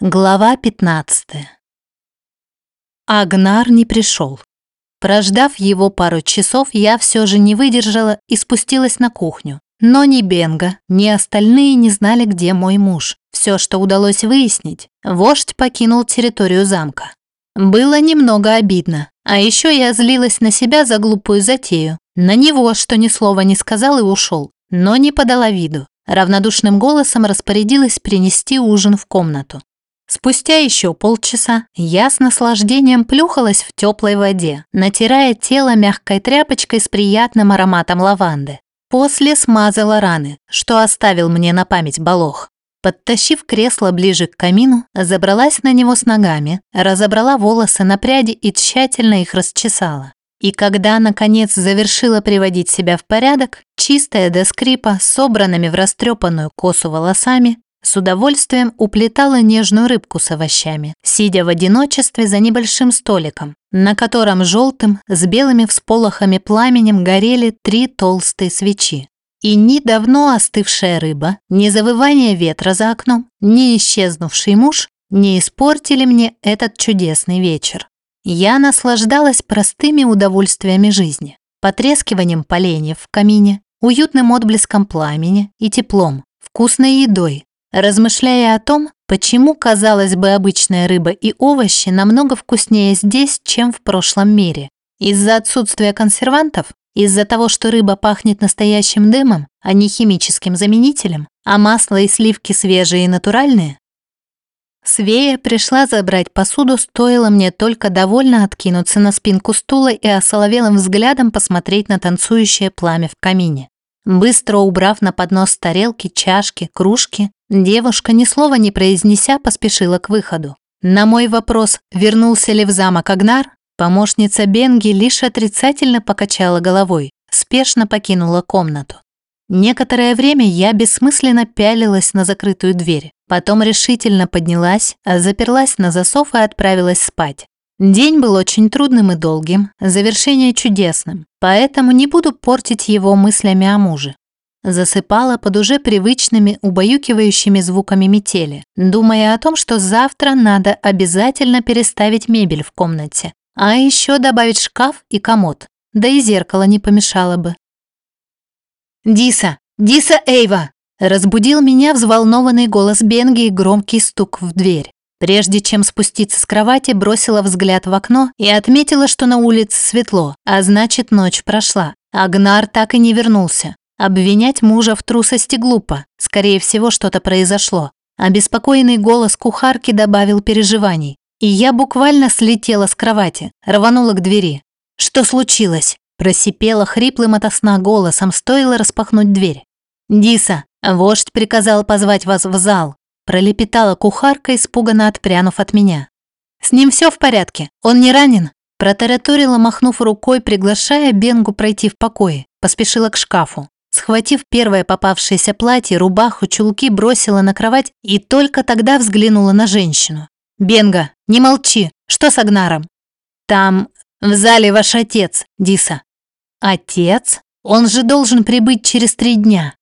Глава 15 Агнар не пришел. Прождав его пару часов, я все же не выдержала и спустилась на кухню. Но ни Бенга, ни остальные не знали, где мой муж. Все, что удалось выяснить, вождь покинул территорию замка. Было немного обидно. А еще я злилась на себя за глупую затею. На него, что ни слова не сказал и ушел, но не подала виду. Равнодушным голосом распорядилась принести ужин в комнату. Спустя еще полчаса я с наслаждением плюхалась в теплой воде, натирая тело мягкой тряпочкой с приятным ароматом лаванды. После смазала раны, что оставил мне на память Балох. Подтащив кресло ближе к камину, забралась на него с ногами, разобрала волосы на пряди и тщательно их расчесала. И когда, наконец, завершила приводить себя в порядок, чистая до скрипа, собранными в растрепанную косу волосами, с удовольствием уплетала нежную рыбку с овощами, сидя в одиночестве за небольшим столиком, на котором желтым с белыми всполохами пламенем горели три толстые свечи. И ни давно остывшая рыба, ни завывание ветра за окном, ни исчезнувший муж не испортили мне этот чудесный вечер. Я наслаждалась простыми удовольствиями жизни, потрескиванием поленьев в камине, уютным отблеском пламени и теплом, вкусной едой, размышляя о том, почему, казалось бы, обычная рыба и овощи намного вкуснее здесь, чем в прошлом мире. Из-за отсутствия консервантов, из-за того, что рыба пахнет настоящим дымом, а не химическим заменителем, а масло и сливки свежие и натуральные. Свея пришла забрать посуду, стоило мне только довольно откинуться на спинку стула и осоловелым взглядом посмотреть на танцующее пламя в камине. Быстро убрав на поднос тарелки, чашки, кружки, девушка, ни слова не произнеся, поспешила к выходу. На мой вопрос, вернулся ли в замок Агнар, помощница Бенги лишь отрицательно покачала головой, спешно покинула комнату. Некоторое время я бессмысленно пялилась на закрытую дверь, потом решительно поднялась, заперлась на засов и отправилась спать. День был очень трудным и долгим, завершение чудесным, поэтому не буду портить его мыслями о муже. Засыпала под уже привычными, убаюкивающими звуками метели, думая о том, что завтра надо обязательно переставить мебель в комнате, а еще добавить шкаф и комод, да и зеркало не помешало бы. «Диса! Диса Эйва!» Разбудил меня взволнованный голос Бенги и громкий стук в дверь. Прежде чем спуститься с кровати, бросила взгляд в окно и отметила, что на улице светло, а значит, ночь прошла. Агнар так и не вернулся. Обвинять мужа в трусости глупо. Скорее всего, что-то произошло. Обеспокоенный голос кухарки добавил переживаний. И я буквально слетела с кровати, рванула к двери. «Что случилось?» Просипела хриплым ото сна голосом, стоило распахнуть дверь. «Диса, вождь приказал позвать вас в зал пролепетала кухарка, испуганно отпрянув от меня. «С ним все в порядке? Он не ранен?» Протараторила, махнув рукой, приглашая Бенгу пройти в покое. Поспешила к шкафу. Схватив первое попавшееся платье, рубаху, чулки, бросила на кровать и только тогда взглянула на женщину. «Бенга, не молчи! Что с Агнаром?» «Там, в зале ваш отец, Диса». «Отец? Он же должен прибыть через три дня».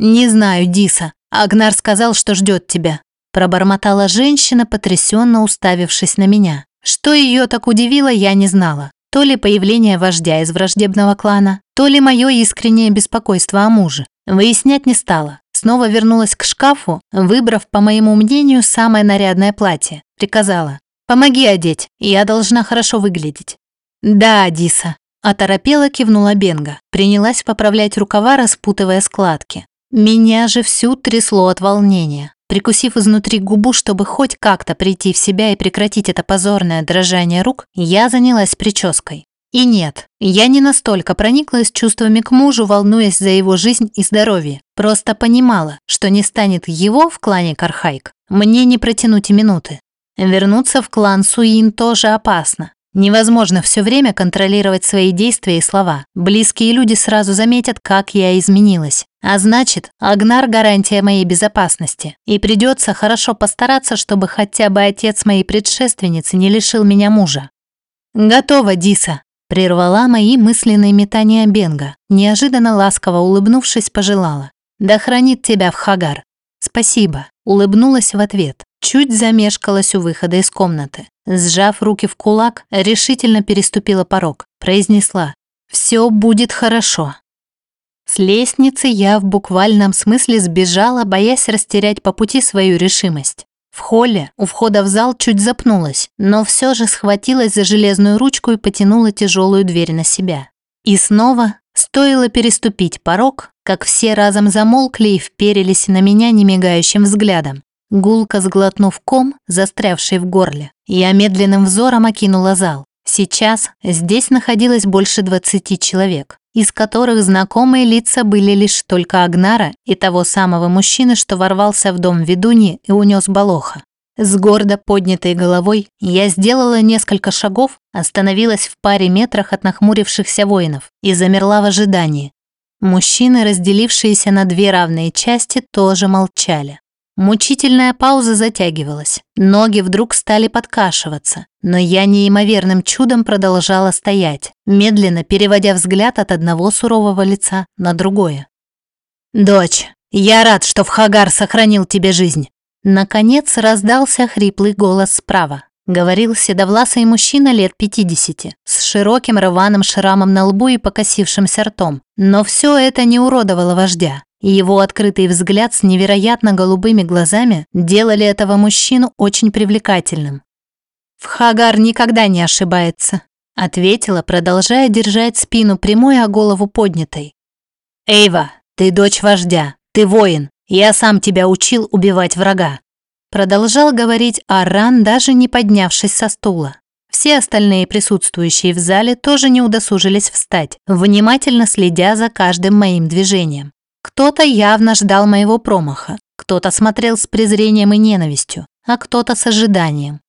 «Не знаю, Диса. Агнар сказал, что ждет тебя», – пробормотала женщина, потрясенно уставившись на меня. Что ее так удивило, я не знала. То ли появление вождя из враждебного клана, то ли мое искреннее беспокойство о муже. Выяснять не стала. Снова вернулась к шкафу, выбрав, по моему мнению, самое нарядное платье. Приказала. «Помоги одеть, я должна хорошо выглядеть». «Да, Диса», – оторопела кивнула Бенга. Принялась поправлять рукава, распутывая складки. Меня же всю трясло от волнения. Прикусив изнутри губу, чтобы хоть как-то прийти в себя и прекратить это позорное дрожание рук, я занялась прической. И нет, я не настолько прониклась чувствами к мужу, волнуясь за его жизнь и здоровье. Просто понимала, что не станет его в клане Кархайк. Мне не протянуть и минуты. Вернуться в клан Суин тоже опасно. Невозможно все время контролировать свои действия и слова. Близкие люди сразу заметят, как я изменилась. А значит, Агнар – гарантия моей безопасности. И придется хорошо постараться, чтобы хотя бы отец моей предшественницы не лишил меня мужа. «Готово, Диса!» – прервала мои мысленные метания Бенга. Неожиданно ласково улыбнувшись, пожелала. «Да хранит тебя в Хагар!» «Спасибо!» – улыбнулась в ответ. чуть замешкалась у выхода из комнаты. Сжав руки в кулак, решительно переступила порог, произнесла «Все будет хорошо». С лестницы я в буквальном смысле сбежала, боясь растерять по пути свою решимость. В холле у входа в зал чуть запнулась, но все же схватилась за железную ручку и потянула тяжелую дверь на себя. И снова стоило переступить порог, как все разом замолкли и вперились на меня немигающим взглядом. Гулко сглотнув ком, застрявший в горле, я медленным взором окинула зал. Сейчас здесь находилось больше 20 человек, из которых знакомые лица были лишь только Агнара и того самого мужчины, что ворвался в дом ведуньи и унес Балоха. С гордо поднятой головой я сделала несколько шагов, остановилась в паре метрах от нахмурившихся воинов и замерла в ожидании. Мужчины, разделившиеся на две равные части, тоже молчали. Мучительная пауза затягивалась. Ноги вдруг стали подкашиваться, но я неимоверным чудом продолжала стоять, медленно переводя взгляд от одного сурового лица на другое. «Дочь, я рад, что в Хагар сохранил тебе жизнь!» Наконец раздался хриплый голос справа. Говорил седовласый мужчина лет 50, с широким рваным шрамом на лбу и покосившимся ртом. Но все это не уродовало вождя и его открытый взгляд с невероятно голубыми глазами делали этого мужчину очень привлекательным. «В Хагар никогда не ошибается», — ответила, продолжая держать спину прямой, а голову поднятой. «Эйва, ты дочь вождя, ты воин, я сам тебя учил убивать врага», продолжал говорить Арран, даже не поднявшись со стула. Все остальные присутствующие в зале тоже не удосужились встать, внимательно следя за каждым моим движением. Кто-то явно ждал моего промаха, кто-то смотрел с презрением и ненавистью, а кто-то с ожиданием.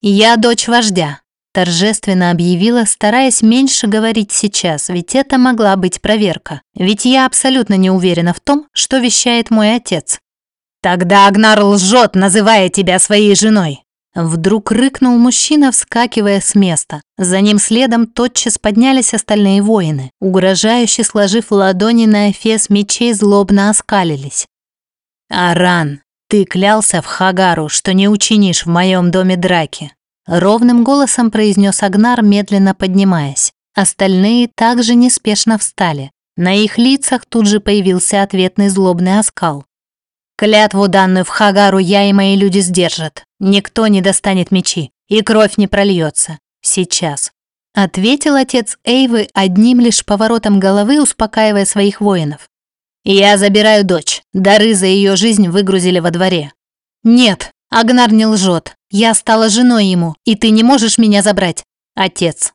«Я дочь вождя», – торжественно объявила, стараясь меньше говорить сейчас, ведь это могла быть проверка. Ведь я абсолютно не уверена в том, что вещает мой отец. «Тогда Агнар лжет, называя тебя своей женой», Вдруг рыкнул мужчина, вскакивая с места. За ним следом тотчас поднялись остальные воины, угрожающе сложив ладони на эфес мечей, злобно оскалились. «Аран, ты клялся в Хагару, что не учинишь в моем доме драки», ровным голосом произнес Агнар, медленно поднимаясь. Остальные также неспешно встали. На их лицах тут же появился ответный злобный оскал. Клятву данную в Хагару я и мои люди сдержат. Никто не достанет мечи, и кровь не прольется. Сейчас. Ответил отец Эйвы одним лишь поворотом головы, успокаивая своих воинов. «Я забираю дочь. Дары за ее жизнь выгрузили во дворе». «Нет, Агнар не лжет. Я стала женой ему, и ты не можешь меня забрать, отец».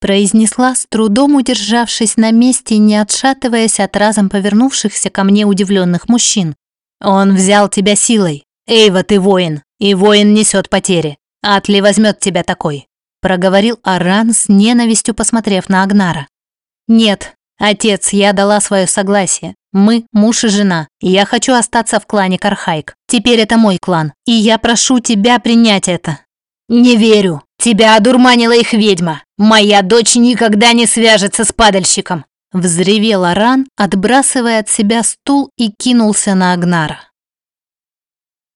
Произнесла, с трудом удержавшись на месте и не отшатываясь от разом повернувшихся ко мне удивленных мужчин, он взял тебя силой. Эйва, ты воин, и воин несет потери. Атли возьмет тебя такой», – проговорил Аран с ненавистью, посмотрев на Агнара. «Нет, отец, я дала свое согласие. Мы муж и жена, я хочу остаться в клане Кархайк. Теперь это мой клан, и я прошу тебя принять это». «Не верю. Тебя одурманила их ведьма. Моя дочь никогда не свяжется с падальщиком. Взревел Аран, отбрасывая от себя стул и кинулся на Агнара.